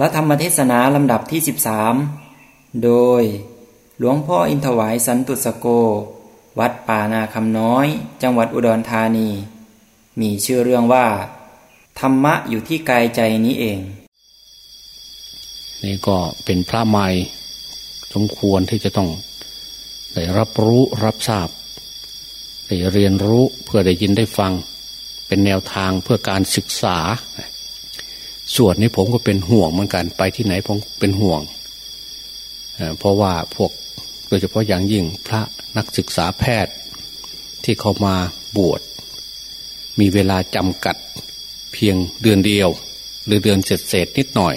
พระธรรมเทศนาลำดับที่ 13 โดย หลวงพ่ออินทวายสันตุสโก วัดป่านาคำน้อย จังหวัดอุดรธานี มีชื่อเรื่องว่า ธรรมะอยู่ที่กายใจนี้เอง นี่ก็เป็นพระใหม่สมควรที่จะต้อง ได้รับรู้รับทราบ ได้เรียนรู้เพื่อได้ยินได้ฟัง เป็นแนวทางเพื่อการศึกษา ส่วนนี้ผมก็เป็นห่วงเหมือนกันไปที่ไหนผมเป็นห่วงเพราะว่าพวกโดยเฉพาะอย่างยิ่งพระนักศึกษาแพทย์ที่เขามาบวช มีเวลาจำกัดเพียงเดือนเดียว หรือเดือนเศษๆนิดหน่อย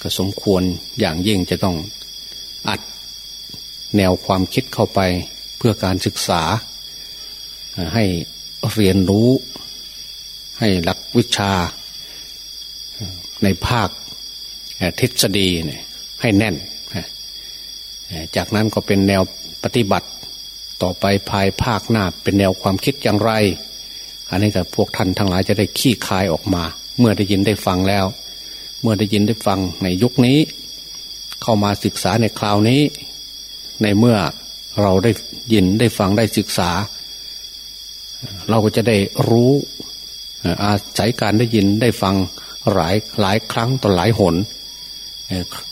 ก็สมควรอย่างยิ่งจะต้องอัดแนวความคิดเข้าไปเพื่อการศึกษา ให้เรียนรู้ ให้หลักวิชา ในภาคทฤษฎีเนี่ยให้แน่น จากนั้นก็เป็นแนวปฏิบัติ ต่อไปภายภาคหน้าเป็นแนวความคิดอย่างไร อันนี้กับพวกท่านทั้งหลายจะได้ขี้คายออกมา เมื่อได้ยินได้ฟังแล้ว เมื่อได้ยินได้ฟังในยุคนี้ เข้ามาศึกษาในคราวนี้ ในเมื่อเราได้ยินได้ฟังได้ศึกษา เราก็จะได้รู้อาศัยการได้ยินได้ฟัง หลายหลายครั้งต่อหลายหน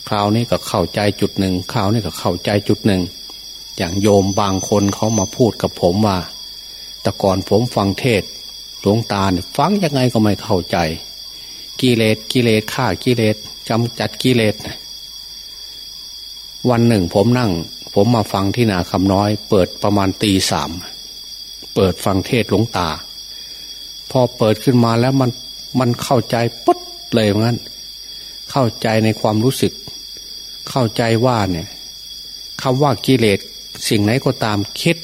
คราวนี้ก็เข้าใจจุดหนึ่งคราวนี้ก็เข้าใจจุดหนึ่ง อย่างโยมบางคนเขามาพูดกับผมว่า แต่ก่อนผมฟังเทศหลวงตาเนี่ยฟังยังไงก็ไม่เข้าใจ กิเลสกิเลสฆ่ากิเลสจำจัดกิเลสวันหนึ่งผมนั่ง ผมมาฟังที่นาคำน้อย เปิดประมาณตีสามเปิดฟังเทศหลวงตา พอเปิดขึ้นมาแล้วมัน มันเข้าใจปุ๊บเลยเหมือนกันเข้าใจในความรู้สึก เข้าใจว่าเนี่ยคำว่ากิเลสสิ่งไหนก็ตามคิด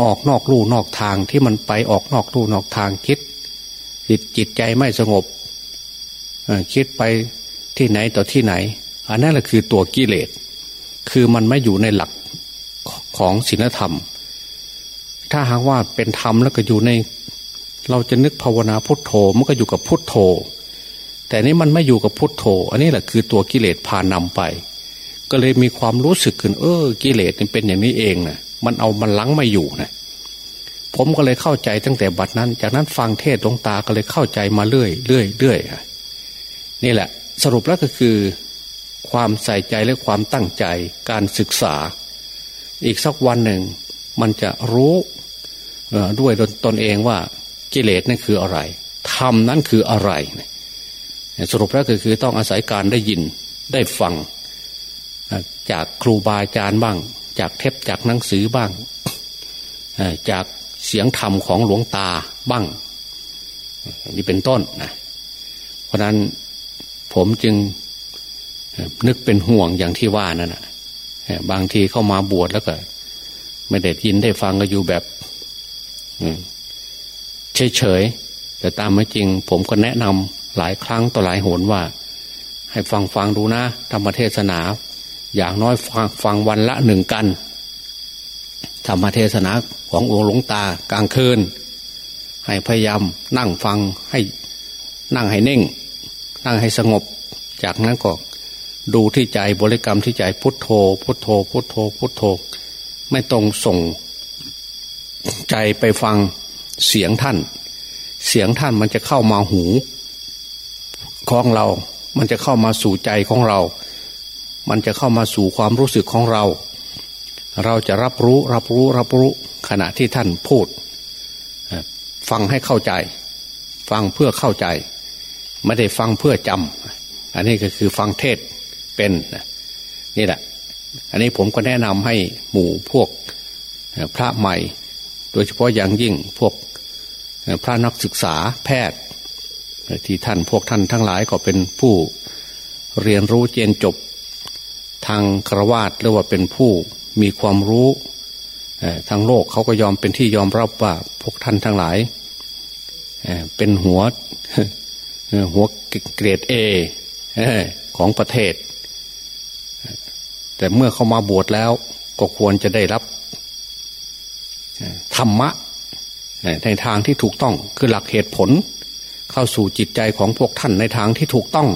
ออกนอกลู่นอกทางที่มันไปออกนอกลู่นอกทางคิด จิตจิตใจไม่สงบคิดไปที่ไหนต่อที่ไหน อันนั้นแหละคือตัวกิเลสคือมันไม่อยู่ในหลักของศีลธรรม ถ้าหากว่าเป็นธรรมแล้วก็อยู่ใน เราจะนึกภาวนาพุทโธมันก็อยู่กับพุทโธ แต่นี้มันไม่อยู่กับพุทโธ อันนี้แหละคือตัวกิเลสพานำไป ก็เลยมีความรู้สึกขึ้น เออ กิเลสเป็นอย่างนี้เองนะมันเอามันลังไม่อยู่นะผมก็เลยเข้าใจตั้งแต่บัดนั้น จากนั้นฟังเทศดวงตาก็เลยเข้าใจมาเรื่อยเรื่อยเรื่อยนี่แหละ สรุปแล้วก็คือ ความใส่ใจและความตั้งใจการศึกษา อีกสักวันหนึ่ง มันจะรู้ด้วยตนเองว่า กิเลสนั่นคืออะไรธรรมนั่นคืออะไร สรุปแล้วก็คือต้องอาศัยการได้ยินได้ฟัง จากครูบาอาจารย์บ้าง จากเทปจากหนังสือบ้าง จากเสียงธรรมของหลวงตาบ้าง นี่เป็นต้นนะเพราะนั้นผมจึงนึกเป็นห่วงอย่างที่ว่านั่นนะบางทีเข้ามาบวชแล้วก็ ไม่ได้ยินได้ฟังก็อยู่แบบ เฉยๆแต่ตามไม่จริง ผมก็แนะนำหลายครั้งต่อหลายหนว่า ให้ฟังฟังดูนะธรรมเทศนา อย่างน้อยฟังฟังวันละหนึ่งกันธรรมเทศนาขององค์หลวงตากลางคืน ให้พยายามนั่งฟังให้นั่งให้เน่ง นั่งให้สงบ จากนั้นก็ดูที่ใจบริกรรมที่ใจพุทโธ พุทโธ พุทโธ พุทโธ ไม่ตรงส่ง ใจไปฟัง เสียงท่าน เสียงท่านมันจะเข้ามาหูของเรา มันจะเข้ามาสู่ใจของเรา มันจะเข้ามาสู่ความรู้สึกของเรา เราจะรับรู้รับรู้รับรู้ขณะที่ท่านพูด ฟังให้เข้าใจ ฟังเพื่อเข้าใจ ไม่ได้ฟังเพื่อจำอันนี้ก็คือฟังเทศเป็นนี่แหละ อันนี้ผมก็แนะนำให้หมู่พวกพระใหม่ โดยเฉพาะอย่างยิ่งพวกพระนักศึกษาแพทย์ ที่ท่านพวกท่านทั้งหลายก็เป็นผู้เรียนรู้เจนจบทางครวาตหรือว่าเป็นผู้มีความรู้ทางโลกเขาก็ยอมเป็นที่ยอมรับว่าพวกท่านทั้งหลายเป็นหัวหัวเกรดเอของประเทศ แต่เมื่อเขามาบวชแล้วก็ควรจะได้รับ ธรรมะในทางที่ถูกต้องคือหลักเหตุผล เข้าสู่จิตใจของพวกท่านในทางที่ถูกต้อง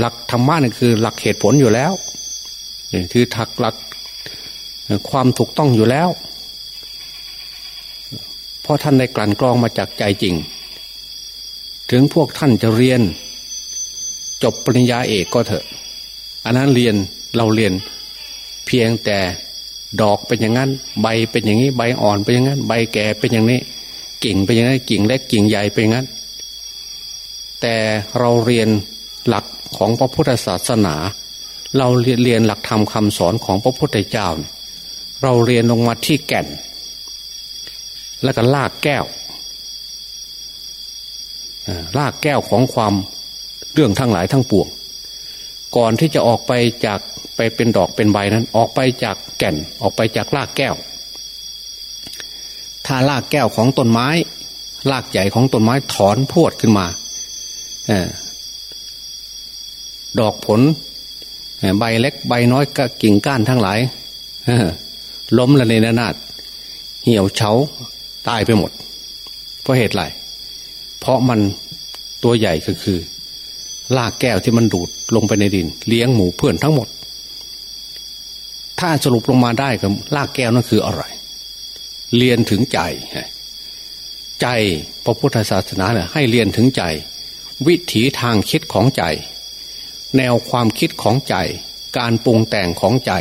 หลักธรรมะนี่คือหลักเหตุผลอยู่แล้วคือถักหลักความถูกต้องอยู่แล้ว เพราะท่านได้กลั่นกรองมาจากใจจริง ถึงพวกท่านจะเรียน จบปริญญาเอกก็เถอะ อันนั้นเรียนเราเรียนเพียงแต่ ดอกเป็นอย่างนั้น ใบเป็นอย่างนี้ใบอ่อนเป็นอย่างนั้น ใบแก่เป็นอย่างนี้ กิ่งเป็นอย่างนั้นกิ่งเล็กกิ่งใหญ่เป็นอย่างนั้น แต่เราเรียนหลักของพระพุทธศาสนา เราเรียนหลักธรรมคาสอนของพระพุทธเจ้า เราเรียนลงมาที่แก่น แล้วก็ลากแก้วลากแก้วของความเรื่องทั้งหลายทั้งปวง ก่อนที่จะออกไปจากไปเป็นดอกเป็นใบนั้น ออกไปจากแก่นออกไปจากลากแก้ว ถ้าลากแก้วของต้นไม้ลากใหญ่ของต้นไม้ถอนพวดขึ้นมาดอกผลใบเล็กใบน้อยก็กิ่งก้านทั้งหลายล้มละในนานาดเหี่ยวเฉาตายไปหมด เพราะเหตุไรเพราะมันตัวใหญ่ก็คือ ลากแก้วที่มันดูดลงไปในดิน เลี้ยงหมูเพื่อนทั้งหมด ถ้าสรุปลงมาได้ก็ลากแก้วนั่นคืออะไร เรียนถึงใจ ใจพระพุทธศาสนาเนี่ยให้เรียนถึงใจ วิถีทางคิดของใจ แนวความคิดของใจ การปรุงแต่งของใจ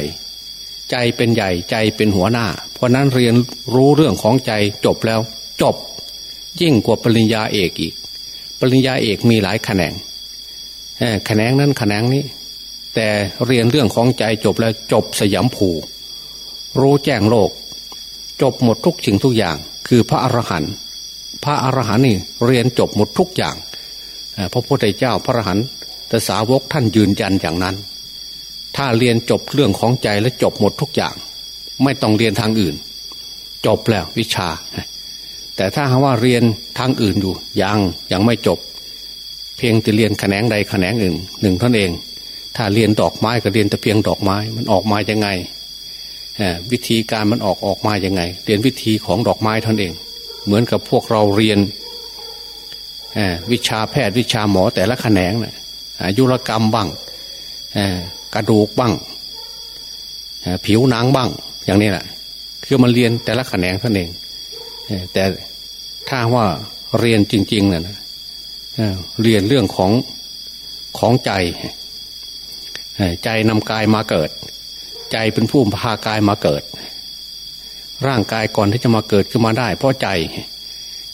ใจเป็นใหญ่ใจเป็นหัวหน้า เพราะนั้นเรียนรู้เรื่องของใจจบแล้ว จบ ยิ่งกว่าปริญญาเอกอีก ปริญญาเอกมีหลายแขนง แขนงนั้นแขนงนี้ แต่เรียนเรื่องของใจจบแล้วจบสยามผูรู้แจ้งโลก จบหมดทุกสิ่งทุกอย่าง คือพระอรหันต์พระอรหันต์นี่เรียนจบหมดทุกอย่างพระพุทธเจ้าพระอรหันต์แต่สาวกท่านยืนยันอย่างนั้น ถ้าเรียนจบเรื่องของใจและจบหมดทุกอย่าง ไม่ต้องเรียนทางอื่น จบแล้ววิชา แต่ถ้าหาว่าเรียนทางอื่นอยู่ยังยังไม่จบ เพียงแต่เรียนแขนงใดแขนงหนึ่งหนึ่งท่านเอง ถ้าเรียนดอกไม้ก็เรียนแต่เพียงดอกไม้มันออกมายังไงวิธีการมันออกออกมายังไง เรียนวิธีของดอกไม้ท่านเอง เหมือนกับพวกเราเรียนวิชาแพทย์วิชาหมอแต่ละแขนงนะ่ะยุรกรรมบ้างกระดูกบ้างผิวหนังบ้าง อย่างนี้แหละคือมันเรียนแต่ละแขนงท่านเองแต่ถ้าว่าเรียนจริงๆนะ เรียนเรื่องของของใจ ใจนำกายมาเกิด ใจเป็นผู้พากายมาเกิด ร่างกายก่อนที่จะมาเกิดขึ้นมาได้ เพราะใจ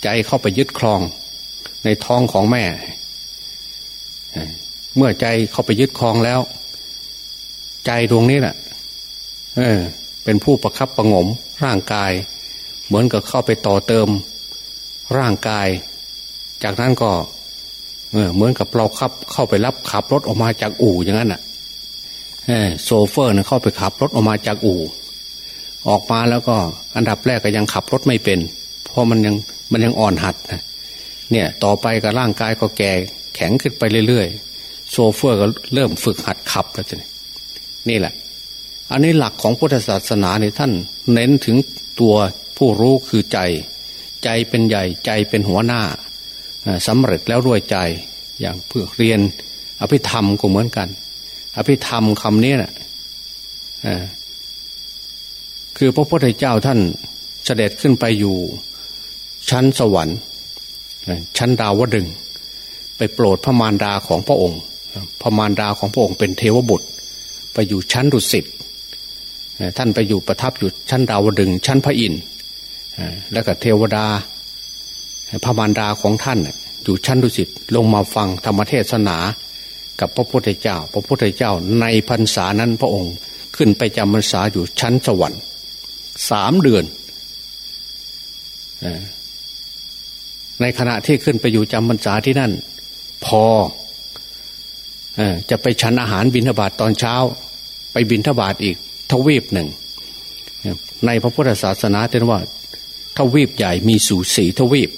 ใจเข้าไปยึดครองในท้องของแม่ เมื่อใจเข้าไปยึดครองแล้ว ใจดวงนี้แหละเออ เป็นผู้ประคับประงม ร่างกาย เหมือนกับเข้าไปต่อเติม ร่างกาย จากนั้นก็ เหมือนกับเราขับเข้าไปรับขับรถออกมาจากอู่อย่างนั้นอะโซเฟอร์น่ะเข้าไปขับรถออกมาจากอู่ ออกมาแล้วก็อันดับแรกก็ยังขับรถไม่เป็น เพราะมันยังมันยังอ่อนหัดเนี่ยต่อไปกับร่างกายก็แก่แข็งขึ้นไปเรื่อยๆโซเฟอร์ก็เริ่มฝึกหัดขับแล้วนี่นี่แหละ อันนี้หลักของพุทธศาสนาเนี่ยท่านเน้นถึงตัวผู้รู้คือใจ ใจเป็นใหญ่ใจเป็นหัวหน้า สำเร็จแล้วด้วยใจ อย่างเพื่อเรียน อภิธรรมก็เหมือนกัน อภิธรรมคำนี้นะ่ะคือพระพุทธเจ้าท่านเสด็จขึ้นไปอยู่ชั้นสวรรค์ ชั้นดาวดึง ไปโปรดพระมารดาของพระองค์ พระมารดาของพระองค์เป็นเทวบุตร ไปอยู่ชั้นดุสิตท่านไปอยู่ประทับอยู่ชั้นดาวดึง ชั้นพระอินทร์แล้วก็เทวดา พระมารดาของท่านอยู่ชั้นดุสิตลงมาฟังธรรมเทศนา กับพระพุทธเจ้า พระพุทธเจ้าในพรรษานั้นพระองค์ขึ้นไปจำพรรษาอยู่ชั้นสวรรค์สามเดือน ในขณะที่ขึ้นไปอยู่จำพรรษาที่นั่น พอจะไปฉันอาหารบิณฑบาตตอนเช้า ไปบิณฑบาตอีกทวีปหนึ่ง ในพระพุทธศาสนาเรียกว่า ทวีปใหญ่มีสู่สีทวีป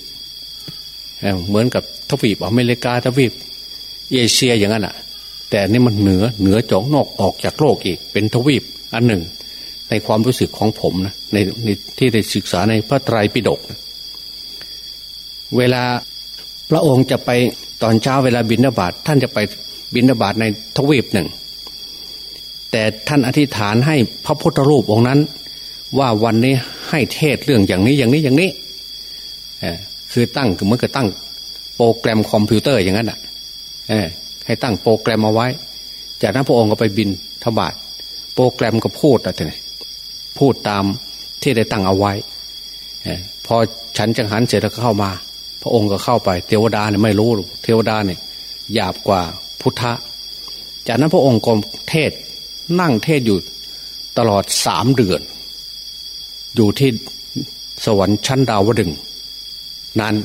เหมือนกับทวีปอเมริกาทวีปเอเชียอย่างนั้นอะ แต่นี่มันเหนือเหนือจอกนอกออกจากโลกอีก เป็นทวีปอันหนึ่ง ในความรู้สึกของผมนะในในที่ได้ศึกษาในพระไตรปิฎกเวลาพระองค์จะไปตอนเช้าเวลาบินฑบาตท่านจะไปบินาบาตในทวีปหนึ่ง แต่ท่านอธิษฐานให้พระพุทธรูปองค์นั้น ว่าวันนี้ให้เทศเรื่องอย่างนี้อย่างนี้อย่างนี้ คือตั้งเหมือนกับตั้งโปรแกรมคอมพิวเตอร์อย่างนั้นอะให้ตั้งโปรแกรมเอาไว้ จากนั้นพระองค์ก็ไปบินทบาทโปรแกรมก็พูดอะไรพูดตามที่ได้ตั้งเอาไว้พอฉันจังหันเสร็จแล้วก็เข้ามา พระองค์ก็เข้าไป เทวดาเนี่ยไม่รู้เทวดาเนี่ยหยาบกว่าพุทธะ จากนั้นพระองค์ก็เทศนั่งเทศอยู่ตลอดสามเดือน อยู่ที่สวรรค์ชั้นดาวดึง นั้น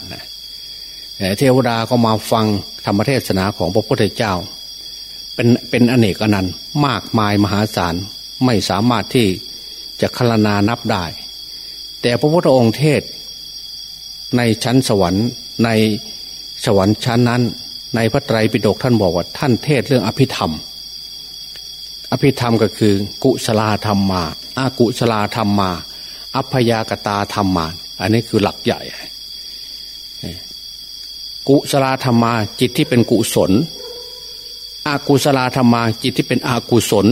เทวดาก็มาฟังธรรมเทศนาของพระพุทธเจ้า เป็นเป็นอเนกอนันต์มากมายมหาศาลไม่สามารถที่จะคลนานับได้ แต่พระพุทธองค์เทศ ในชั้นสวรรค์ในสวรรค์ชั้นนั้น ในพระไตรปิฎกท่านบอกว่าท่านเทศเรื่องอภิธรรม อภิธรรมก็คือ กุศลธรรมมาอากุศลธรรมมา อัพยากตาธรรมมา อันนี้คือหลักใหญ่ กุศลธรรมาจิตที่เป็นกุศล อากุศลธรรมาจิตที่เป็นอากุศล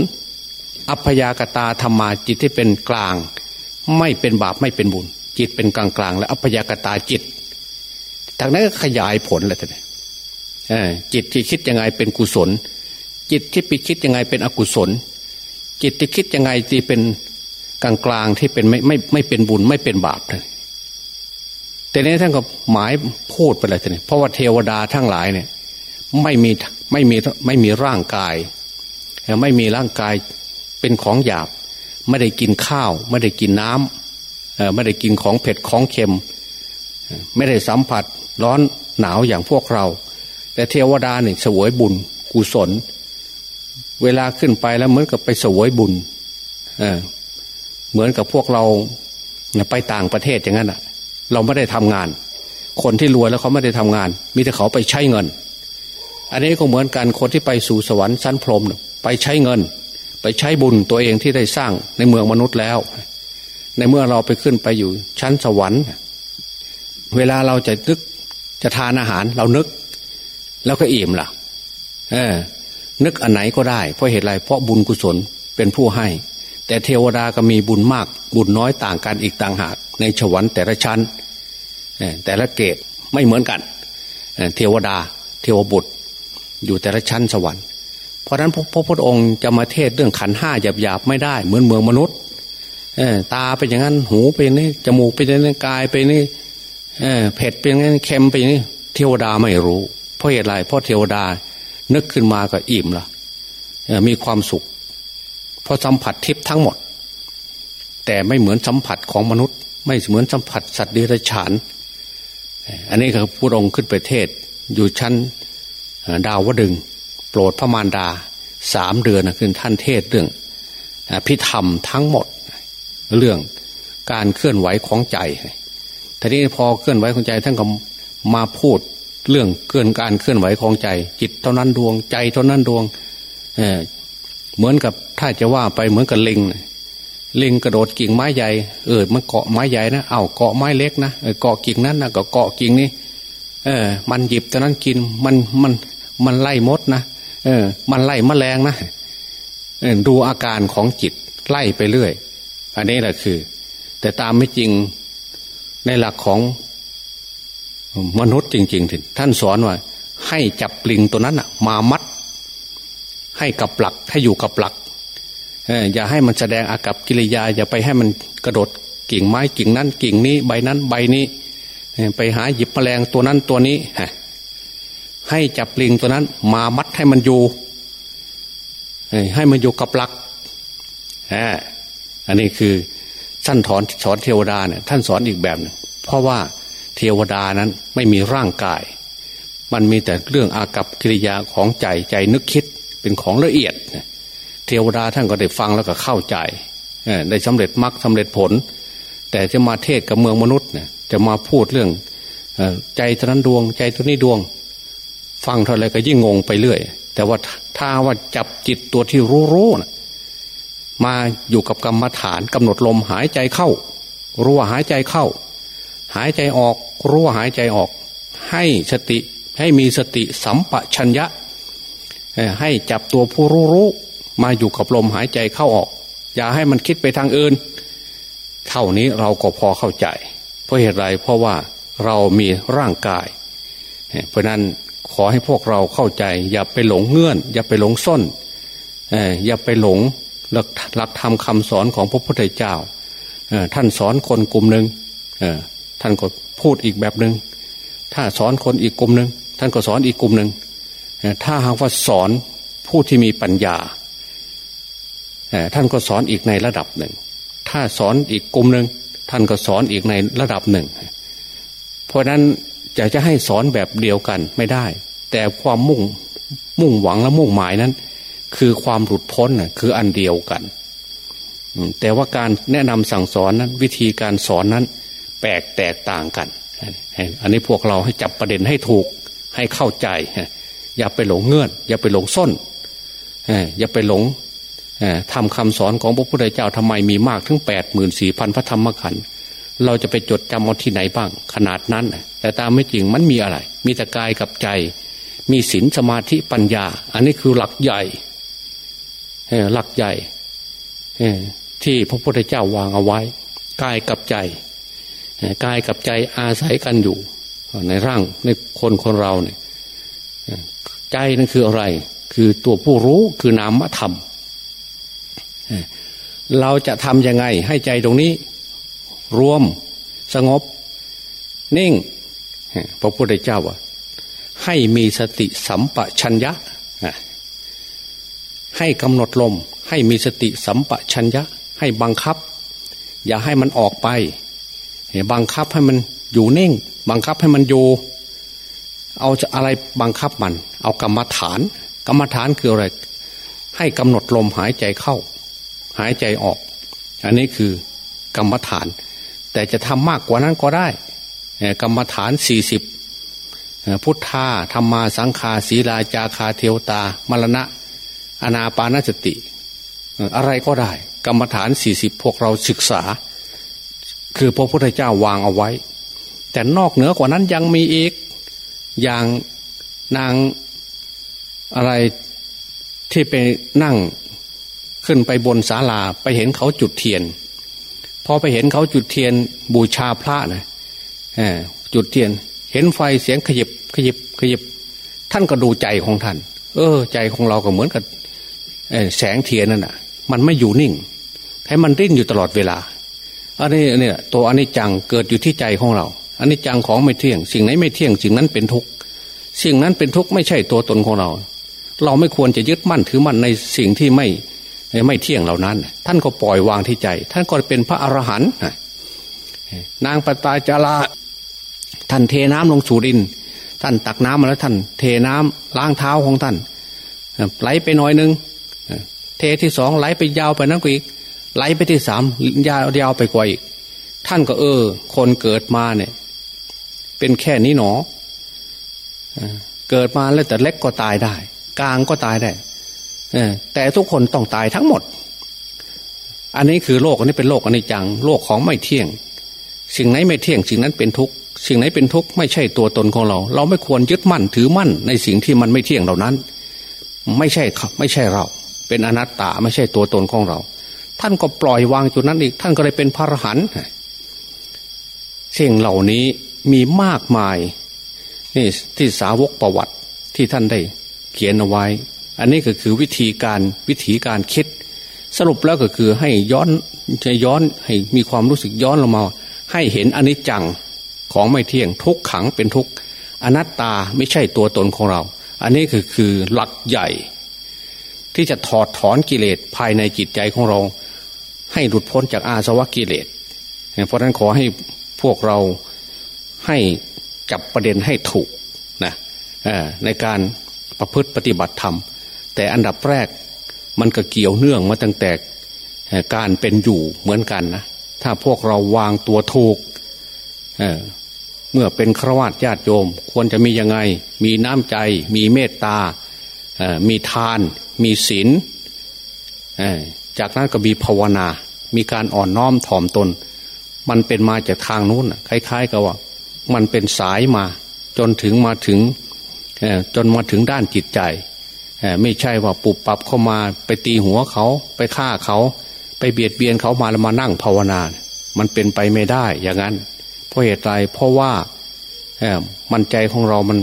อัพยากตาธรรมมาจิตที่เป็นกลาง ไม่เป็นบาปไม่เป็นบุญ จิตเป็นกลางกลางและอัพยากตาจิตทางนั้นก็ขยายผลเลยท่านจิตที่คิดยังไงเป็นกุศล จิตที่ไปคิดยังไงเป็นอกุศล จิตที่คิดยังไงที่เป็นกลางกลางที่เป็นไม่ไม่ไม่เป็นบุญไม่เป็นบาปเลย แต่นี้ท่านก็หมายพูดไปเลยท่านเพราะว่าเทวดาทั้งหลายเนี่ย ไม่มีไม่มีไม่มีร่างกาย ไม่มีร่างกายเป็นของหยาบ ไม่ได้กินข้าว ไม่ได้กินน้ำไม่ได้กินของเผ็ดของเค็ม ไม่ได้สัมผัสร้อนหนาวอย่างพวกเรา แต่เทวดาเนี่ยสวยบุญกุศล เวลาขึ้นไปแล้วเหมือนกับไปสวยบุญเเหมือนกับพวกเราไปต่างประเทศอย่างนั้นอะ เราไม่ได้ทำงาน คนที่รวยแล้วเขาไม่ได้ทำงาน มีแต่เขาไปใช้เงิน อันนี้ก็เหมือนกันคนที่ไปสู่สวรรค์ชั้นพรหมไปใช้เงิน ไปใช้บุญตัวเองที่ได้สร้างในเมืองมนุษย์แล้ว ในเมื่อเราไปขึ้นไปอยู่ชั้นสวรรค์ เวลาเราจะนึกจะทานอาหารเรานึก แล้วก็อิ่มล่ะ เออ นึกอันไหนก็ได้ เพราะเหตุไรเพราะบุญกุศลเป็นผู้ให้ แต่เทวดาก็มีบุญมาก บุญน้อยต่างกันอีกต่างหาก ในสวรรค์แต่ละชั้น แต่ละเกตไม่เหมือนกัน เทวดา เทวบุตร อยู่แต่ละชั้นสวรรค์ เพราะนั้นพระพุทธองค์จะมาเทศเรื่องขันห้าหยาบๆไม่ได้เหมือนเมืองมนุษย์ตาเป็นอย่างนั้นหูเป็นนี่จมูกเป็นอย่างนั้กายเป็นนี่เผ็ดเป็นอย่างนั้นเค็มเป็นอย่างนี้เทวดาไม่รู้ เพราะเหตุไรเพราะเทวดานึกขึ้นมาก็อิ่มละมีความสุข เพราะสัมผัสทิพย์ทั้งหมด แต่ไม่เหมือนสัมผัสของมนุษย์ ไม่เหมือนสัมผัสสัตว์เดรัจฉาน อันนี้คือผู้องขึ้นไปเทศ อยู่ชั้นดาวดึง โปรดพระมารดาสามเดือนขึ้นท่านเทศเรื่องพิธรรมทั้งหมด เรื่องการเคลื่อนไหวของใจทีนี้พอเคลื่อนไหวของใจท่านก็มาพูดเรื่องเกินการเคลื่อนไหวของใจ จิตเท่านั้นดวงใจเท่านั้นดวงเเหมือนกับถ้าจะว่าไปเหมือนกับลิง ลิงกระโดดกิ่งไม้ใหญ่เออมันเกาะไม้ใหญ่นะเอาเกาะไม้เล็กนะเกาะกิ่งนั้นนะก็เกาะกิ่งนี้เออ มันหยิบตอนนั้นกินมันมันมันไล่มดนะเออ มันไล่มแมลงนะดูอาการของจิตไล่ไปเรื่อย อันนี้แหละคือ แต่ตามไม่จริงในหลักของมนุษย์จริงๆท่านสอนว่า ให้จับปลิงตัวนั้นมามัด ให้กับหลักให้อยู่กับหลัก อย่าให้มันแสดงอากับกิริยา อย่าไปให้มันกระโดดกิ่งไม้กิ่งนั้นกิ่งนี้ ใบนั้นใบนี้ ไปหาหยิบแมลงตัวนั้นตัวนี้ให้จับปลิงตัวนั้น มามัดให้มันอยู่ให้มันอยู่กับหลักอันนี้คือท่านสอนสอนเทวดาเนี่ยท่านสอนอีกแบบหนึ่งเพราะว่าเทวดานั้นไม่มีร่างกาย มันมีแต่เรื่องอากับกิริยาของใจใจนึกคิดเป็นของละเอียด เทวดาท่านก็ได้ฟังแล้วก็เข้าใจได้สำเร็จมรรคสาเร็จผล แต่จะมาเทศกับเมืองมนุษย์เนี่ยจะมาพูดเรื่องใจตนั้นดวง ใจตัวนี้ดวง ฟังเท่าไรก็ยิ่งงงไปเรื่อย แต่ว่าถ้าว่าจับจิตตัวที่รู้รู้นะมาอยู่กับกรรมฐานกำหนดลมหายใจเข้า รู้ว่าหายใจเข้า หายใจออก รู้ว่าหายใจออก ให้สติให้มีสติสัมปชัญญะให้จับตัวผู้รู้รู้ มาอยู่กับลมหายใจเข้าออก อย่าให้มันคิดไปทางอื่น เท่านี้เราก็พอเข้าใจ เพราะเหตุไรเพราะว่าเรามีร่างกาย เพราะนั้นขอให้พวกเราเข้าใจ อย่าไปหลงเงื่อน อย่าไปหลงส้นอย่าไปหลงหลักธรรมคาสอนของพระพุทธเจ้าท่านสอนคนกลุ่มหนึ่งท่านก็พูดอีกแบบหนึง่งถ้าสอนคนอีกกลุ่มหนึ่งท่านก็สอนอีกกลุ่มหนึ่งถ้าหากว่าสอนผู้ที่มีปัญญา ท่านก็สอนอีกในระดับหนึ่ง ถ้าสอนอีกกลุ่มหนึ่งท่านก็สอนอีกในระดับหนึ่ง เพราะนั้นจะจะให้สอนแบบเดียวกันไม่ได้ แต่ความมุ่งมุ่งหวังและมุ่งหมายนั้น คือความหลุดพ้นคืออันเดียวกันแต่ว่าการแนะนำสั่งสอนนั้น วิธีการสอนนั้น แปลกแตกต่างกัน อันนี้พวกเราให้จับประเด็นให้ถูกให้เข้าใจ อย่าไปหลงเงื่อน อย่าไปหลงส้นอย่าไปหลง ทำคำสอนของพระพุทธเจ้าทำไมมีมากถึงแปดหมื่นสี่พันพระธรรมขันธ์เราจะไปจดจำเอาที่ไหนบ้าง ขนาดนั้น แต่ตามไม่จริงมันมีอะไร มีแต่กายกับใจ มีศีลสมาธิปัญญา อันนี้คือหลักใหญ่หลักใหญ่ที่พระพุทธเจ้าวางเอาไว้กายกับใจกายกับใจอาศัยกันอยู่ ในร่างในคนคนเราเนี่ยใจนั่นคืออะไร คือตัวผู้รู้คือนามธรรม เราจะทำยังไงให้ใจตรงนี้ รวมสงบ นิ่งพระพุทธเจ้าว่าให้มีสติสัมปชัญญะ ให้กำหนดลม ให้มีสติสัมปชัญญะ ให้บังคับ อย่าให้มันออกไป บังคับให้มันอยู่นิ่ง บังคับให้มันอยู่ เอาจะอะไรบังคับมัน เอากรรมฐาน กรรมฐานคืออะไร ให้กำหนดลมหายใจเข้า หายใจออก อันนี้คือกรรมฐาน แต่จะทำมากกว่านั้นก็ได้ กรรมฐานสี่สิบพุทธาธรรมาสังคาศีลาจาคาเทวตา มรณะ อนาปานสติ อะไรก็ได้ กรรมฐานสี่สิบพวกเราศึกษา คือพระพุทธเจ้าวางเอาไว้ แต่นอกเหนือกว่านั้นยังมีอีกอย่างนางอะไรที่ไปนั่ง ขึ้นไปบนศาลาไปเห็นเขาจุดเทียน พอไปเห็นเขาจุดเทียนบูชาพระนะจุดเทียน เห็นไฟเสียงขยิบขยิบขยิบ ท่านก็ดูใจของท่าน เออ ใจของเราก็เหมือนกับแสงเทียนนั่นอะ มันไม่อยู่นิ่ง ให้มันดิ้นอยู่ตลอดเวลาอันนี้เนี่ยตัวอันนี้จังเกิดอยู่ที่ใจของเราอันนี้จังของไม่เที่ยง สิ่งไหนไม่เที่ยงสิ่งนั้นเป็นทุกข์สิ่งนั้นเป็นทุกข์ไม่ใช่ตัวตนของเรา เราไม่ควรจะยึดมั่นถือมั่นในสิ่งที่ไม่ ไม่เที่ยงเหล่านั้น ท่านก็ปล่อยวางที่ใจ ท่านก็เป็นพระอรหันต์นางปตาจาราท่านเทน้ำลงสู่ดิน ท่านตักน้ำมาแล้วท่าน เทน้ำล้างเท้าของท่านไหลไปหน่อยนึงเทที่สองไหลไปยาวไปนั้นก็อีก ไหลไปที่สามยาวยาวไปกว่าอีก ท่านก็เออ คนเกิดมาเนี่ย เป็นแค่นี้หนอเกิดมาแล้วแต่เล็กก็ตายได้ กลางก็ตายได้ แต่ทุกคนต้องตายทั้งหมด อันนี้คือโลกอันนี้เป็นโลกอันนี้จัง โลกของไม่เที่ยง สิ่งไหนไม่เที่ยง สิ่งนั้นเป็นทุกข์สิ่งไหนเป็นทุกข์ไม่ใช่ตัวตนของเรา เราไม่ควรยึดมั่นถือมั่นในสิ่งที่มันไม่เที่ยงเหล่านั้น ไม่ใช่ไม่ใช่เรา เป็นอนัตตาไม่ใช่ตัวตนของเรา ท่านก็ปล่อยวางจุดนั้นอีก ท่านก็เลยเป็นพระอรหันต์สิ่งเหล่านี้มีมากมายนี่ที่สาวกประวัติที่ท่านได้เขียนเอาไว้ อันนี้ก็คือวิธีการวิธีการคิด สรุปแล้วก็คือให้ย้อนจะย้อนให้มีความรู้สึกย้อนลงมา ให้เห็นอนิจจังของไม่เที่ยงทุกขังเป็นทุกอนัตตาไม่ใช่ตัวตนของเรา อันนี้คือคือหลักใหญ่ ที่จะถอดถอนกิเลสภายในจิตใจของเรา ให้หลุดพ้นจากอาสวะกิเลสเพราะนั้นขอให้พวกเราให้จับประเด็นให้ถูกนะในการประพฤติปฏิบัติธรรม แต่อันดับแรกมันก็เกี่ยวเนื่องมาตั้งแต่การเป็นอยู่เหมือนกันนะถ้าพวกเราวางตัวถูกเเมื่อเป็นครวญญาติโยม ควรจะมียังไง มีน้ำใจ มีเมตตา มีทาน มีศีลจากนั้นก็มีภาวนา มีการอ่อนน้อมถ่อมตน มันเป็นมาจากทางนู้นคล้าย ๆ กับว่า มันเป็นสายมา จนถึงมาถึงจนมาถึงด้านจิตใจ ไม่ใช่ว่าปุบปับเข้ามาไปตีหัวเขาไปฆ่าเขา ไปเบียดเบียนเขามาแล้วมานั่งภาวนา มันเป็นไปไม่ได้ อย่างนั้น เพราะเหตุไรเพราะว่ามันใจของเรามัน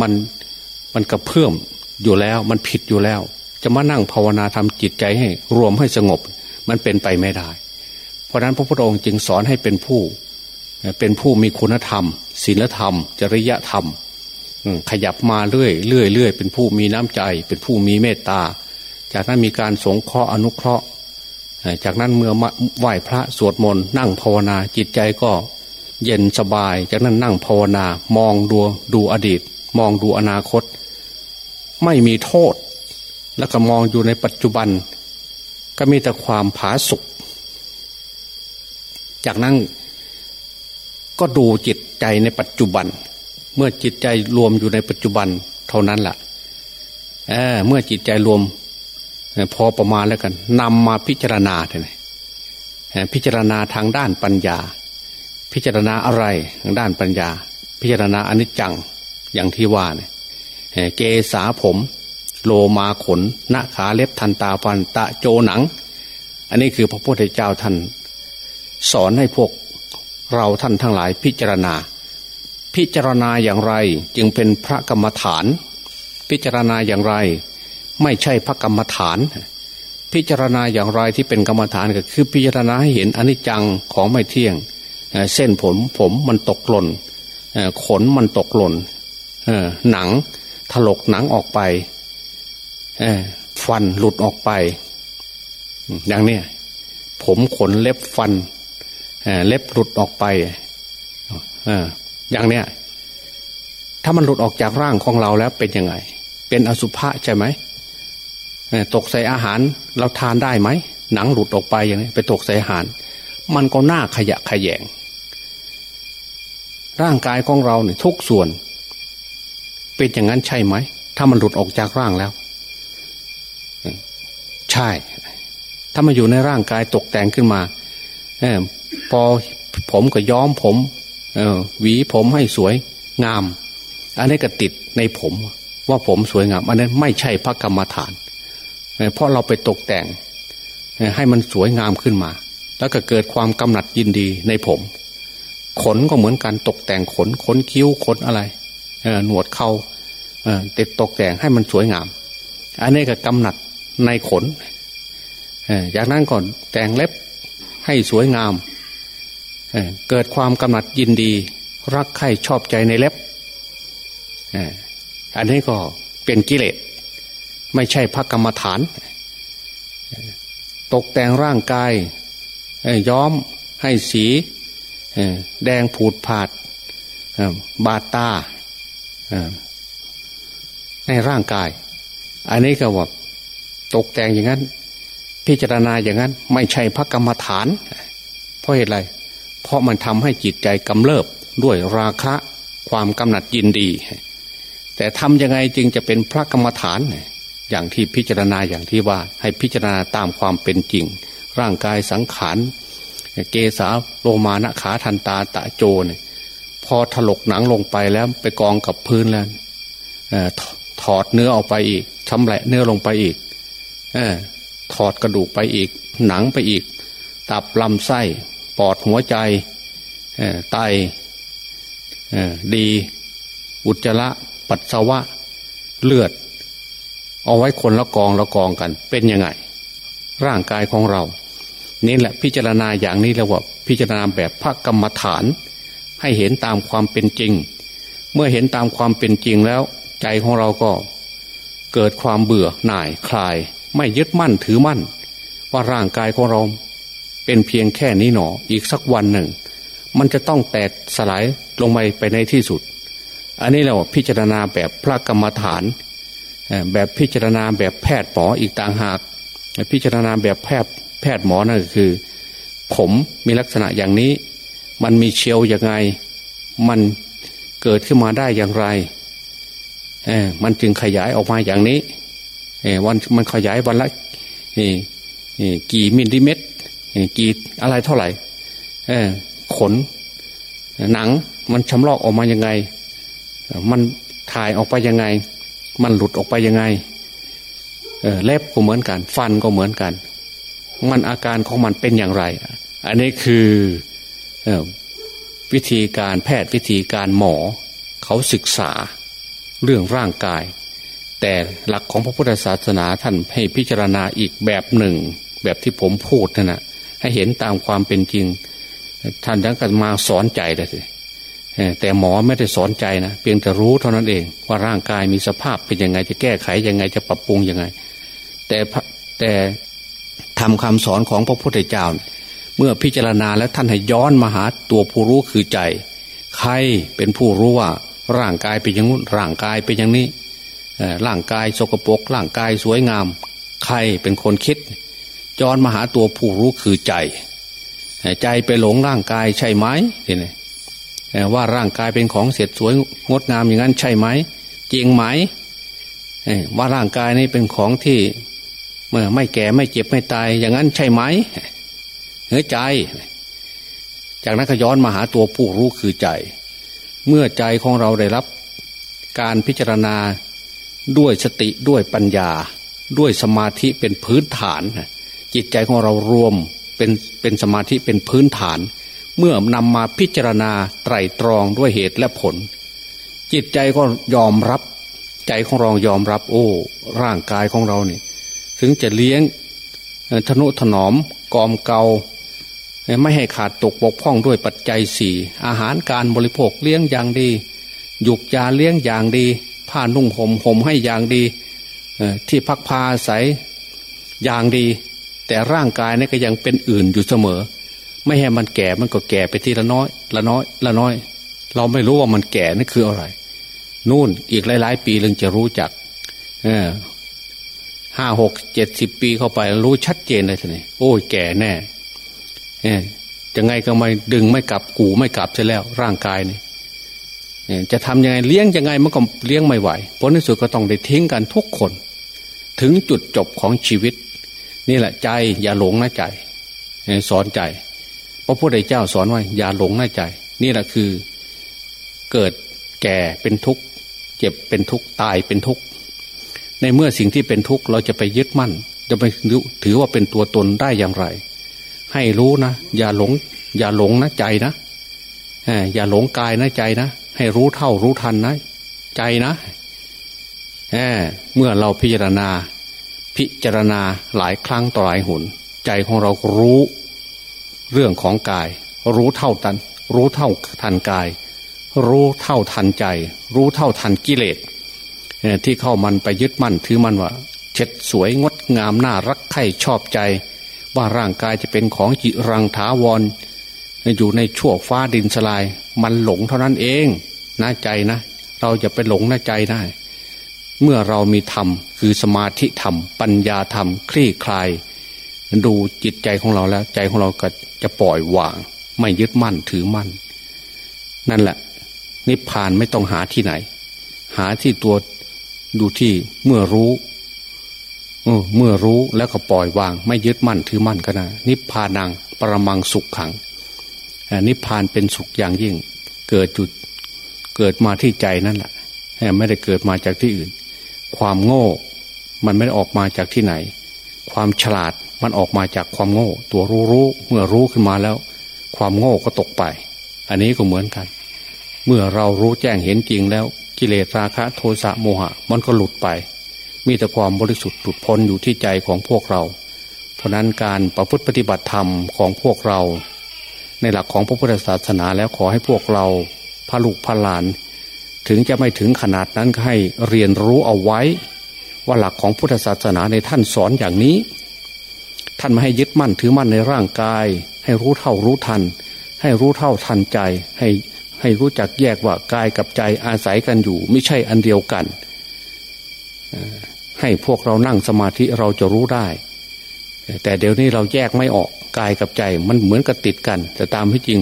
มันมันกระเพื่อมอยู่แล้ว มันผิดอยู่แล้ว จะมานั่งภาวนาทำจิตใจให้รวมให้สงบ มันเป็นไปไม่ได้ เพราะนั้นพระพุทธองค์จึงสอนให้เป็นผู้ เป็นผู้มีคุณธรรมศีลธรรม จริยธรรม ขยับมาเรื่อยเรื่อยเรื่อยเป็นผู้มีน้ำใจ เป็นผู้มีเมตตา จากนั้นมีการสงเคราะห์อนุเคราะห์ จากนั้นเมื่อไหว้พระสวดมนต์นั่งภาวนาจิตใจก็เย็นสบาย จากนั้นนั่งภาวนามองดูดูอดีต มองดูอนาคต ไม่มีโทษ แล้วก็มองอยู่ในปัจจุบัน ก็มีแต่ความผาสุกจากนั้นก็ดูจิตใจในปัจจุบัน เมื่อจิตใจรวมอยู่ในปัจจุบันเท่านั้นแหละเเมื่อจิตใจรวมพอประมาณแล้วกันนำมาพิจารณาเ่พิจารณาทางด้านปัญญา พิจารณาอะไรทางด้านปัญญา พิจารณาอนิจจังอย่างที่ว่าเนี่ยเกษาผม โลมาขนหน้าขาเล็บทันตาฟันตะโจหนัง อันนี้คือพระพุทธเจ้าท่าน สอนให้พวกเราท่านทั้งหลายพิจารณา พิจารณาอย่างไรจึงเป็นพระกรรมฐาน พิจารณาอย่างไร ไม่ใช่พระกรรมฐาน พิจารณาอย่างไรที่เป็นกรรมฐานก็คือพิจารณาให้เห็นอนิจจังของไม่เที่ยง เส้นผมผมมันตกหล่นขนมันตกหล่นหนังถลกหนังออกไปฟันหลุดออกไป อย่างนี้ผมขนเล็บฟันเล็บหลุดออกไป อย่างเนี้ยถ้ามันหลุดออกจากร่างของเราแล้วเป็นยังไง เป็นอสุภะใช่ไหมตกใส่อาหารเราทานได้ไหมหนังหลุดออกไปอย่างนี้ไปตกใส่อาหาร มันก็น่าขยะขยง ร่างกายของเราเนี่ยทุกส่วน เป็นอย่างนั้นใช่ไหม ถ้ามันหลุดออกจากร่างแล้ว ใช่ ถ้ามาอยู่ในร่างกายตกแต่งขึ้นมาอพอผมก็ย้อมผม หวีผมให้สวยงาม อันนี้ก็ติดในผม ว่าผมสวยงาม อันนั้นไม่ใช่พระกรรมฐาน เพราะเราไปตกแต่งให้มันสวยงามขึ้นมา แล้วก็เกิดความกำหนัดยินดีในผม ขนก็เหมือนกันตกแต่งขนขนคิ้วขนอะไรหนวดเขาติดตกแต่งให้มันสวยงาม อันนี้ก็กำหนัดในขนจากนั้นก่อนแต่งเล็บให้สวยงาม เกิดความกำหนัดยินดี รักใคร่ชอบใจในเล็บอันนี้ก็เป็นกิเลสไม่ใช่พระกรรมฐาน ตกแต่งร่างกายย้อมให้สีแดงผูดผาดบาดตาในร่างกาย อันนี้ก็ว่าตกแต่งอย่างนั้น พิจารณาอย่างนั้น ไม่ใช่พระกรรมฐาน เพราะเหตุอะไร เพราะมันทำให้จิตใจกำเริบด้วยราคะความกำหนัดยินดี แต่ทำยังไงจึงจะเป็นพระกรรมฐาน อย่างที่พิจารณาอย่างที่ว่าให้พิจารณาตามความเป็นจริง ร่างกายสังขารเกสาโลมานะขาทันตาตะโจเนี่ยพอถลกหนังลงไปแล้วไปกองกับพื้นแล้วถอดเนื้อออกไปอีกชำแหละเนื้อลงไปอีกอถอดกระดูกไปอีก หนังไปอีก ตับลำไส้ ปอดหัวใจไตดี อุจจาระปัสสาวะเลือด เอาไว้คนละกองละกองกัน เป็นยังไง ร่างกายของเรา นี่แหละพิจารณาอย่างนี้แล้วว่า พิจารณาแบบพระกรรมฐาน ให้เห็นตามความเป็นจริง เมื่อเห็นตามความเป็นจริงแล้ว ใจของเราก็เกิดความเบื่อหน่ายคลาย ไม่ยึดมั่นถือมั่น ว่าร่างกายของเรา เป็นเพียงแค่นี้หนอ อีกสักวันหนึ่ง มันจะต้องแตกสลายลงไปไปในที่สุด อันนี้เราพิจารณาแบบพระกรรมฐาน แบบพิจารณาแบบแพทย์หมออีกต่างหาก พิจารณาแบบแพทย์แพทย์หมอนั่นก็คือ ผมมีลักษณะอย่างนี้ มันมีเชียวยังไง มันเกิดขึ้นมาได้อย่างไรมันจึงขยายออกมาอย่างนี้วันมันขยายวันละกี่มิลลิเมตร กีดอะไรเท่าไหร่ขน หนังมันชำลอกออกมายังไง มันถ่ายออกไปยังไง มันหลุดออกไปยังไงเล็บก็เหมือนกัน ฟันก็เหมือนกัน มันอาการของมันเป็นอย่างไร อันนี้คือวิธีการแพทย์วิธีการหมอ เขาศึกษาเรื่องร่างกาย แต่หลักของพระพุทธศาสนาท่านให้พิจารณาอีกแบบหนึ่ง แบบที่ผมพูดนะ่ะ ให้เห็นตามความเป็นจริง ท่านยังกันมาสอนใจเลยแต่หมอไม่ได้สอนใจนะเพียงแต่รู้เท่านั้นเอง ว่าร่างกายมีสภาพเป็นยังไง จะแก้ไขยังไงจะปรับปรุงยังไง แต่แต่ทำคำสอนของพระพุทธเจ้า เมื่อพิจารณาแล้วท่านให้ย้อนมาหาตัวผู้รู้คือใจ ใครเป็นผู้รู้ว่า ร่างกายเป็นอย่างนู้นร่างกายเป็นอย่างนี้ร่างกายสกปรกร่างกายสวยงาม ใครเป็นคนคิด ย้อนมาหาตัวผู้รู้คือใจ ใจไปหลงร่างกายใช่ไหมทีนี้ว่าร่างกายเป็นของเสร็จสวยงดงามอย่างนั้นใช่ไหมจริงไหมว่าร่างกายนี้เป็นของที่เมื่อไม่แก่ไม่เจ็บไม่ตายอย่างนั้นใช่ไหมเนื้อใจ จากนั้นก็ย้อนมาหาตัวผู้รู้คือใจ เมื่อใจของเราได้รับ การพิจารณาด้วยสติด้วยปัญญา ด้วยสมาธิเป็นพื้นฐาน จิตใจของเรารวมเป็นเป็นสมาธิเป็นพื้นฐาน เมื่อนำมาพิจารณาไตรตรองด้วยเหตุและผล จิตใจก็ยอมรับ ใจของเรายอมรับ โอ้ ร่างกายของเราเนี่ยถึงจะเลี้ยงทนุถนอมกอมเกาไม่ให้ขาดตกบกพร่องด้วยปัจจัยสี่อาหารการบริโภคเลี้ยงอย่างดีหยุกยาเลี้ยงอย่างดี ผ้านุ่งห่มห่มให้อย่างดีที่พักพาใสอย่างดี แต่ร่างกายนี่ก็ยังเป็นอื่นอยู่เสมอ ไม่ให้มันแก่มันก็แก่ไปทีละน้อย ละน้อย ละน้อย เราไม่รู้ว่ามันแก่นี่คืออะไร นู่นอีกหลาย ๆ ปีลึงจะรู้จัก เออห้าหกเจ็ดสิบปีเข้าไป รู้ชัดเจนเลยทีนี้โอ้ยแก่แน่เออจะไงก็ไม่ดึงไม่กลับกูไม่กลับใช่แล้ว ร่างกายนี่จะทำยังไงเลี้ยงยังไงมันก็เลี้ยงไม่ไหวผลที่สุดก็ต้องได้ทิ้งกันทุกคน ถึงจุดจบของชีวิต นี่แหละใจอย่าหลงนะใจ สอนใจพระพุทธเจ้าสอนว่าอย่าหลงน้าใจ นี่แหละคือเกิดแก่เป็นทุกข์เจ็บเป็นทุกข์ตายเป็นทุกข์ในเมื่อสิ่งที่เป็นทุกข์เราจะไปยึดมั่น จะไปถือว่าเป็นตัวตนได้อย่างไร ให้รู้นะอย่าหลง อย่าหลงนะใจนะอย่าหลงกายนะใจนะให้รู้เท่ารู้ทันนะ ใจนะเมื่อเราพิจารณา พิจารณาหลายครั้งต่อหลายหน ใจของเรารู้เรื่องของกาย รู้เท่าทัน รู้เท่าทันกาย รู้เท่าทันใจ รู้เท่าทันกิเลสที่เข้ามันไปยึดมั่นถือมันว่าเช็ดสวยงดงามน่ารักใคร่ชอบใจ ว่าร่างกายจะเป็นของจิรังถาวร อยู่ในชั่วฟ้าดินสลาย มันหลงเท่านั้นเองน่าใจนะ เราจะไปหลงน่าใจได้ เมื่อเรามีธรรม คือสมาธิธรรม ปัญญาธรรม คลี่คลาย ดูจิตใจของเราแล้ว ใจของเราก็จะปล่อยวาง ไม่ยึดมั่นถือมั่น นั่นแหละ นิพพานไม่ต้องหาที่ไหน หาที่ตัวดูที่เมื่อรู้เมื่อรู้แล้วก็ปล่อยวาง ไม่ยึดมั่นถือมั่นก็นะนิพพานังประมังสุขขังนิพพานเป็นสุขอย่างยิ่ง เกิดจุดเกิดมาที่ใจนั่นแหละไม่ได้เกิดมาจากที่อื่น ความโง่ มันไม่ได้ออกมาจากที่ไหน ความฉลาดมันออกมาจากความโง่ ตัวรู้รู้เมื่อรู้ขึ้นมาแล้ว ความโง่ก็ตกไป อันนี้ก็เหมือนกัน เมื่อเรารู้แจ้งเห็นจริงแล้ว กิเลสราคะโทสะโมหะ มันก็หลุดไป มีแต่ความบริสุทธิ์หลุดพ้นอยู่ที่ใจของพวกเรา เพราะนั้นการประพฤติปฏิบัติธรรมของพวกเรา ในหลักของพระพุทธศาสนาแล้วขอให้พวกเราพาลูกพาหลาน ถึงจะไม่ถึงขนาดนั้นให้เรียนรู้เอาไว้ ว่าหลักของพุทธศาสนาในท่านสอนอย่างนี้ ท่านไม่ให้ยึดมั่นถือมั่นในร่างกาย ให้รู้เท่ารู้ทัน ให้รู้เท่าทันใจ ให้ให้รู้จักแยกว่ากายกับใจอาศัยกันอยู่ ไม่ใช่อันเดียวกัน ให้พวกเรานั่งสมาธิเราจะรู้ได้ แต่เดี๋ยวนี้เราแยกไม่ออกกายกับใจมันเหมือนกับติดกัน แต่ตามที่จริง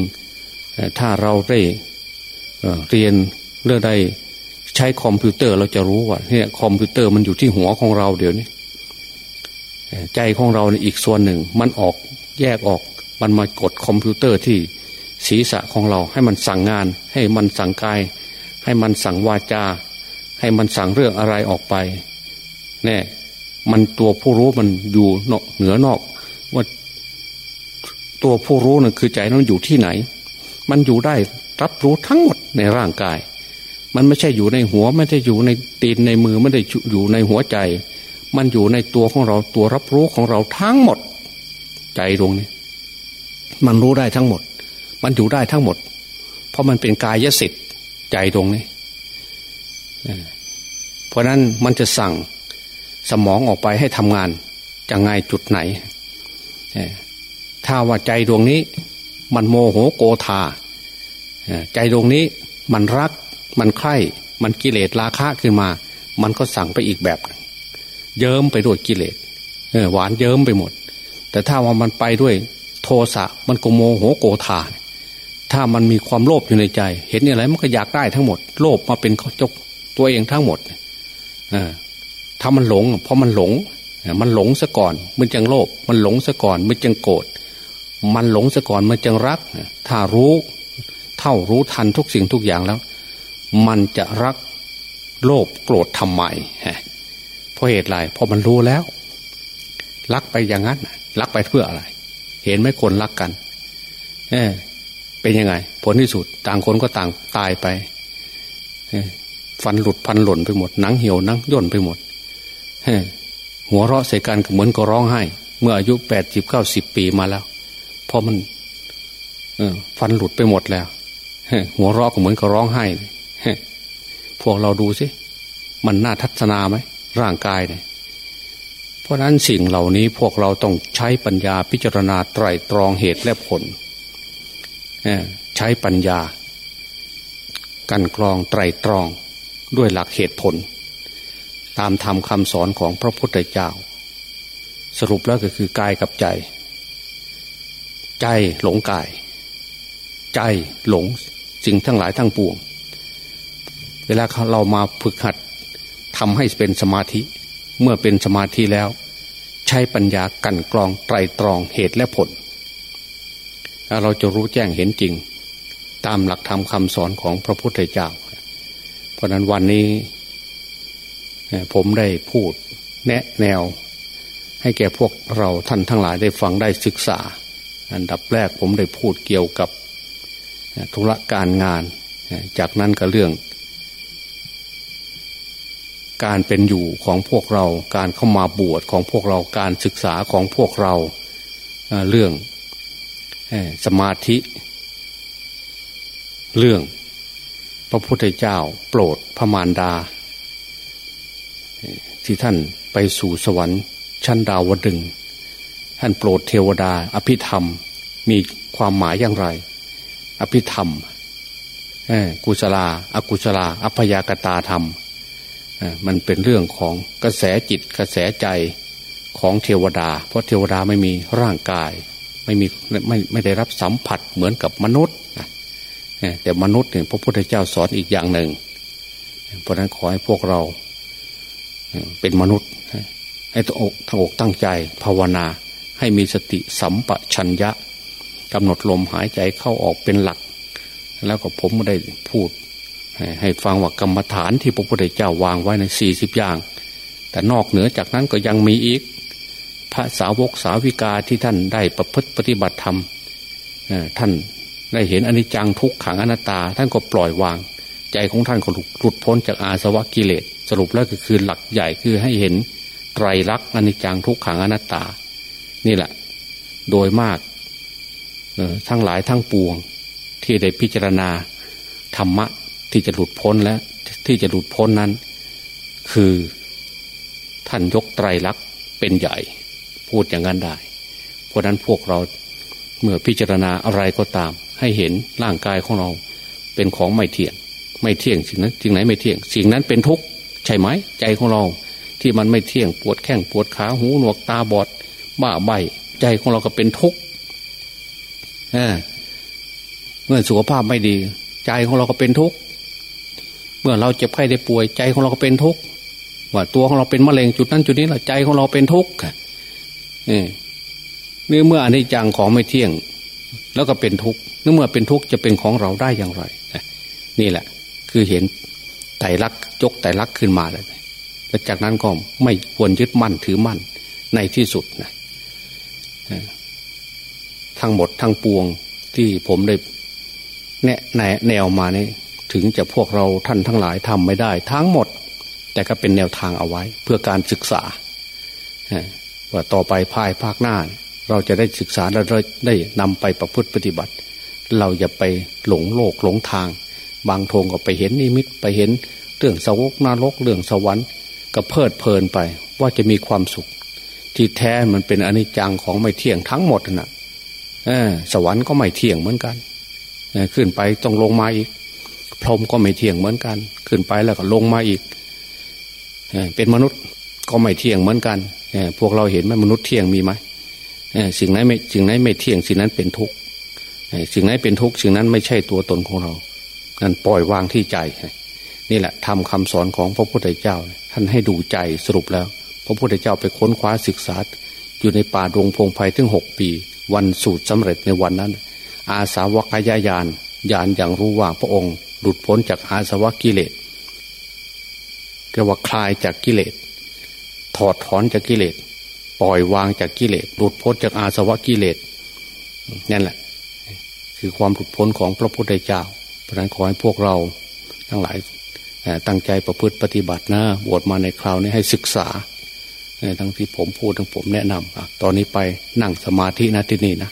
ถ้าเราได้เรียน เรื่องใดใช้คอมพิวเตอร์เราจะรู้ว่าเนี่ยคอมพิวเตอร์มันอยู่ที่หัวของเราเดี๋ยวนี้ใจของเราในอีกส่วนหนึ่ง มันออกแยกออก มันมากดคอมพิวเตอร์ที่ศีรษะของเราให้มันสั่งงาน ให้มันสั่งกาย ให้มันสั่งวาจา ให้มันสั่งเรื่องอะไรออกไปแน่มันตัวผู้รู้มันอยู่เหนือนอก ว่าตัวผู้รู้นั่นคือใจนั้นอยู่ที่ไหน มันอยู่ได้รับรู้ทั้งหมดในร่างกาย มันไม่ใช่อยู่ในหัว ไม่ใช่อยู่ในตีนในมือไม่ได้อยู่ในหัวใจ มันอยู่ในตัวของเราตัวรับรู้ของเราทั้งหมด ใจดวงนี้ มันรู้ได้ทั้งหมด มันอยู่ได้ทั้งหมด เพราะมันเป็นกายสิทธิ์ใจดวงนี้เพราะนั้นมันจะสั่งสมองออกไปให้ทำงานจะไงจุดไหน ถ้าว่าใจดวงนี้ มันโมโหโกธาใจดวงนี้มันรัก มันใคร่มันกิเลสราคะขึ้นมา มันก็สั่งไปอีกแบบเยิ้มไปด้วยกิเลสหวานเยิ้มไปหมด แต่ถ้าว่ามันไปด้วยโทสะมันก็โมโหโกธาถ้ามันมีความโลภอยู่ในใจ เห็นอะไรมันก็อยากได้ทั้งหมด โลภมาเป็นเจ้าตัวเองทั้งหมดถ้ามันหลงเพราะมันหลง มันหลงซะก่อน มันจังโลภมันหลงซะก่อน มันจังโกรธมันหลงซะก่อนมันจังรัก ถ้ารู้ เท่ารู้ทันทุกสิ่งทุกอย่างแล้ว มันจะรักโลภโกรธทำไมเพราะเหตุไรเพราะมันรู้แล้ว รักไปอย่างนั้นรักไปเพื่ออะไร เห็นไหมคนรักกัน เอเป็นยังไง ผลที่สุด ต่างคนก็ต่างตายไปฟันหลุดพันหล่นไปหมดหนังเหี่ยวหนังย่นไปหมดหัวเราะใส่กันเหมือนก็ร้องไห้ เมื่ออายุแปดสิบเก้าสิบปีมาแล้วเพราะมันฟันหลุดไปหมดแล้วหัวเราะก็เหมือนก็ร้องไห้ พวกเราดูสิมันน่าทัศนาไหมร่างกายเนี่ยเพราะนั้นสิ่งเหล่านี้พวกเราต้องใช้ปัญญาพิจารณาไตรตรองเหตุและผลใช้ปัญญา กันกรองไตรตรองด้วยหลักเหตุผล ตามธรรมคำสอนของพระพุทธเจ้า สรุปแล้วก็คือกายกับใจ ใจหลงกาย ใจหลงสิ่งทั้งหลายทั้งปวง เวลาเรามาฝึกหัดทำให้เป็นสมาธิ เมื่อเป็นสมาธิแล้ว ใช้ปัญญากันกรองไตรตรองเหตุและผล เราจะรู้แจ้งเห็นจริง ตามหลักธรรมคำสอนของพระพุทธเจ้า เพราะนั้นวันนี้ผมได้พูดแนะแนว ให้แก่พวกเราท่านทั้งหลายได้ฟังได้ศึกษา อันดับแรกผมได้พูดเกี่ยวกับธุรการงาน จากนั้นก็เรื่อง การเป็นอยู่ของพวกเรา การเข้ามาบวชของพวกเราการศึกษาของพวกเราเรื่องสมาธิ เรื่องพระพุทธเจ้า โปรดพระมารดา ที่ท่านไปสู่สวรรค์ ชั้นดาวดึง ท่านโปรดเทวดา อภิธรรมมีความหมายอย่างไร อภิธรรมกุศลาอากุศลา อัพยากตาธรรม มันเป็นเรื่องของกระแสจิตกระแสใจของเทวดา เพราะเทวดาไม่มีร่างกาย ไม่มีไม่ไม่ได้รับสัมผัสเหมือนกับมนุษย์แต่มนุษย์เนี่ยพระพุทธเจ้าสอนอีกอย่างหนึ่ง เพราะนั้นขอให้พวกเราเป็นมนุษย์ ให้ตั้งอกตั้งอกตั้งใจภาวนา ให้มีสติสัมปชัญญะกำหนดลมหายใจเข้าออกเป็นหลัก แล้วก็ผมได้พูด ให้ฟังว่ากรรมฐานที่พระพุทธเจ้าวางไว้ในสี่สิบอย่าง แต่นอกเหนือจากนั้นก็ยังมีอีก พระสาวกสาวิกาที่ท่านได้ประพฤติปฏิบัติธรรมท่านได้เห็นอนิจจังทุกขังอนัตตา ท่านก็ปล่อยวาง ใจของท่านก็หลุดพ้นจากอาสวะกิเลส สรุปแล้วก็คือหลักใหญ่คือให้เห็นไตรลักษณ์อนิจจังทุกขังอนัตตา นี่แหละ โดยมากทั้งหลายทั้งปวงที่ได้พิจารณาธรรมะ ที่จะหลุดพ้นและที่จะหลุดพ้นนั้น คือท่านยกไตรลักษณ์เป็นใหญ่ พูดอย่างนั้นได้ เพราะนั้นพวกเราเมื่อพิจารณาอะไรก็ตาม ให้เห็นร่างกายของเราเป็นของไม่เที่ยง ไม่เที่ยงสิ่งนั้นสิ่งไหนไม่เที่ยง สิ่งนั้นเป็นทุกข์ใช่ไหมใจของเราที่มันไม่เที่ยงปวดแข้งปวดขาหูหนวกตาบอดบ้าใบใจของเราก็เป็นทุกข์เมื่อสุขภาพไม่ดี ใจของเราก็เป็นทุกข์ เมื่อเราเจ็บไข้ได้ป่วยใจของเราก็เป็นทุกข์ว่าตัวของเราเป็นมะเร็งจุดนั้นจุดนี้แหละใจของเราเป็นทุกข์นี่เมื่ออันนี้จังของไม่เที่ยง แล้วก็เป็นทุกข์นึกเมื่อเป็นทุกข์จะเป็นของเราได้อย่างไรนี่แหละ คือเห็นไตรลักษณ์ยกไตรลักษณ์ขึ้นมาเลยจากนั้นก็ไม่ควรยึดมั่นถือมั่นในที่สุดนะทั้งหมดทั้งปวงที่ผมได้แนะแนวมานี่ ถึงจะพวกเราท่านทั้งหลายทำไม่ได้ทั้งหมด แต่ก็เป็นแนวทางเอาไว้ เพื่อการศึกษาว่าต่อไปภายภาคหน้า เราจะได้ศึกษาและได้นำไปประพฤติปฏิบัติ เราอย่าไปหลงโลกหลงทาง บางทงก็ไปเห็นนิมิตไปเห็นเรื่องสวกนรกเรื่องสวรรค์ก็เพลิดเพลินไปว่าจะมีความสุข ที่แท้มันเป็นอนิจจังของไม่เที่ยงทั้งหมดนะ่ะสวรรค์ก็ไม่เที่ยงเหมือนกันขึ้นไปต้องลงมาอีก พรหมก็ไม่เที่ยงเหมือนกัน ขึ้นไปแล้วก็ลงมาอีกเป็นมนุษย์ก็ไม่เที่ยงเหมือนกันพวกเราเห็นไหมมนุษย์เที่ยงมีไหมสิ่งไหนไม่สิ่งไหนไม่เที่ยงสิ่งนั้นเป็นทุกข์สิ่งไหนเป็นทุกข์สิ่งนั้นไม่ใช่ตัวตนของเรานั่นปล่อยวางที่ใจ นี่แหละทำคำสอนของพระพุทธเจ้า ท่านให้ดูใจสรุปแล้ว พระพุทธเจ้าไปค้นคว้าศึกษา อยู่ในป่าดงพงไพ่ถึงหกปี วันสูตรสำเร็จในวันนั้น อาสาวกยายานยานอย่างรู้ว่าพระองค์ หลุดพ้นจากอาสวะกิเลสเรียกว่าคลายจากกิเลสถอดถอนจากกิเลสปล่อยวางจากกิเลสหลุดพ้นจากอาสวะกิเลสนั่นแหละ คือความหลุดพ้นของพระพุทธเจ้า เพราะนั้นขอให้พวกเราทั้งหลายตั้งใจประพฤติปฏิบัตินะบวชมาในคราวนี้ให้ศึกษาทั้งที่ผมพูดทั้งผมแนะนำตอนนี้ไปนั่งสมาธินะที่นี่นะ